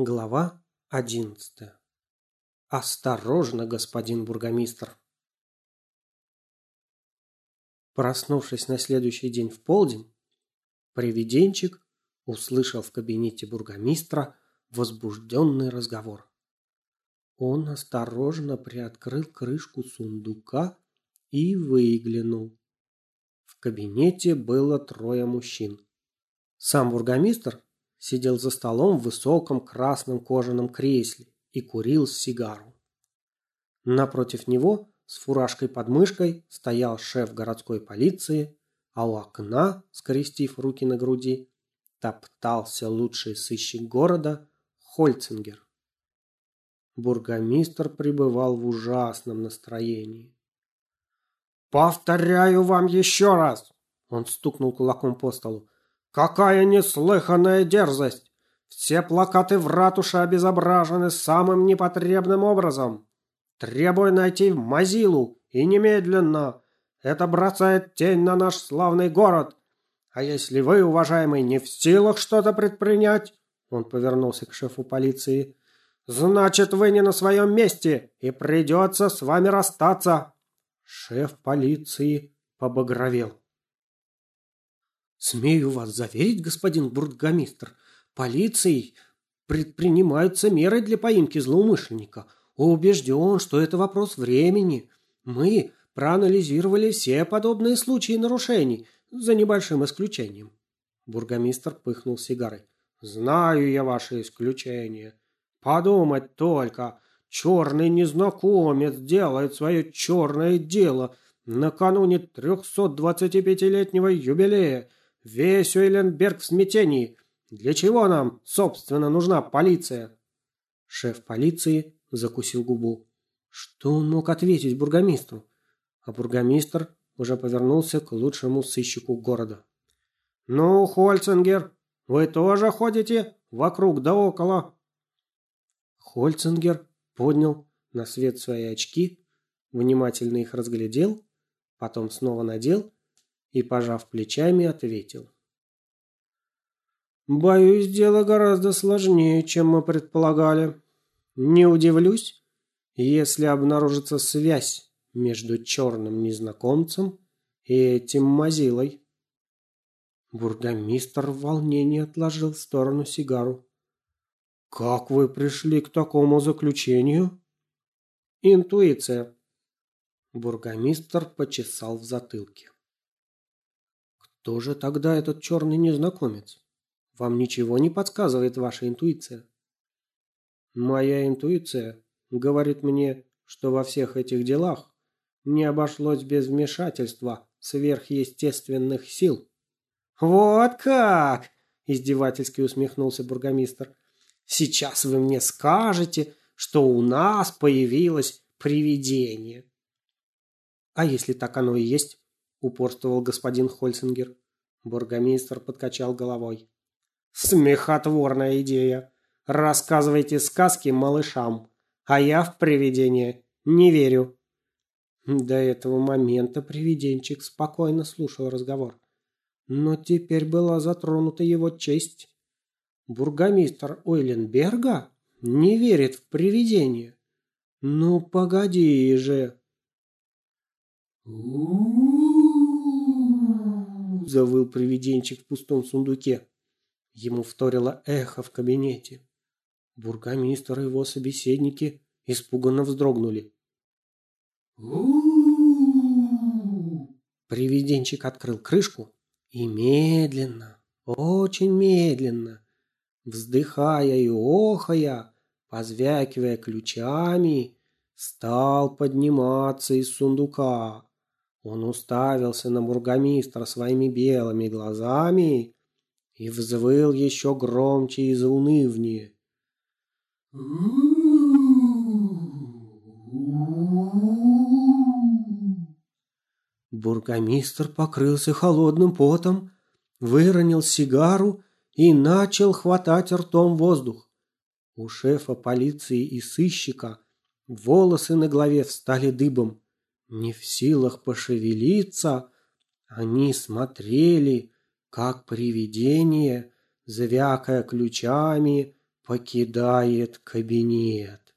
Глава одиннадцатая. Осторожно, господин бургомистр. Проснувшись на следующий день в полдень, привиденчик услышал в кабинете бургомистра возбужденный разговор. Он осторожно приоткрыл крышку сундука и выглянул. В кабинете было трое мужчин. Сам бургомистр сидел за столом в высоком красном кожаном кресле и курил сигару. Напротив него с фуражкой под мышкой стоял шеф городской полиции, а у окна, скрестив руки на груди, топтался лучший сыщик города Хольцингер. Бургомистр пребывал в ужасном настроении. «Повторяю вам еще раз!» Он стукнул кулаком по столу. Какая неслыханная дерзость! Все плакаты в ратуше обезображены самым непотребным образом. Требую найти Мазилу и немедленно. Это бросает тень на наш славный город. А если вы, уважаемый, не в силах что-то предпринять, он повернулся к шефу полиции, значит, вы не на своем месте и придется с вами расстаться. Шеф полиции побагровел. Смею вас заверить, господин бургомистр, полицией предпринимаются меры для поимки злоумышленника. Убежден, что это вопрос времени. Мы проанализировали все подобные случаи нарушений, за небольшим исключением. Бургомистр пыхнул сигарой. Знаю я ваши исключения. Подумать только, черный незнакомец делает свое черное дело накануне 325-летнего юбилея Весь Уйленберг в смятении. Для чего нам, собственно, нужна полиция?» Шеф полиции закусил губу. Что он мог ответить бургомистру? А бургомистр уже повернулся к лучшему сыщику города. «Ну, Хольцингер, вы тоже ходите вокруг да около?» Хольцингер поднял на свет свои очки, внимательно их разглядел, потом снова надел и, пожав плечами, ответил. «Боюсь, дело гораздо сложнее, чем мы предполагали. Не удивлюсь, если обнаружится связь между черным незнакомцем и этим мазилой». Бургомистр в волнении отложил в сторону сигару. «Как вы пришли к такому заключению?» «Интуиция». Бургомистр почесал в затылке. Кто же тогда этот черный незнакомец? Вам ничего не подсказывает ваша интуиция? Моя интуиция говорит мне, что во всех этих делах не обошлось без вмешательства сверхъестественных сил. Вот как, издевательски усмехнулся бургомистр. Сейчас вы мне скажете, что у нас появилось привидение. А если так оно и есть? Упорствовал господин Хольцингер. Бургомистр подкачал головой. Смехотворная идея. Рассказывайте сказки малышам, а я в привидения не верю. До этого момента привиденчик спокойно слушал разговор. Но теперь была затронута его честь. Бургомистр Ойленберга не верит в привидения. Ну, погоди же. У-у-у! Завыл привиденчик в пустом сундуке. Ему вторило эхо в кабинете. Бургомистр и его собеседники испуганно вздрогнули. Привиденчик открыл крышку и медленно, очень медленно, вздыхая и охая, позвякивая ключами, стал подниматься из сундука. Он уставился на бургомистра своими белыми глазами и взвыл еще громче и заунывнее. Бургомистр покрылся холодным потом, выронил сигару и начал хватать ртом воздух. У шефа полиции и сыщика волосы на голове встали дыбом. Не в силах пошевелиться, они смотрели, как привидение, звякая ключами, покидает кабинет.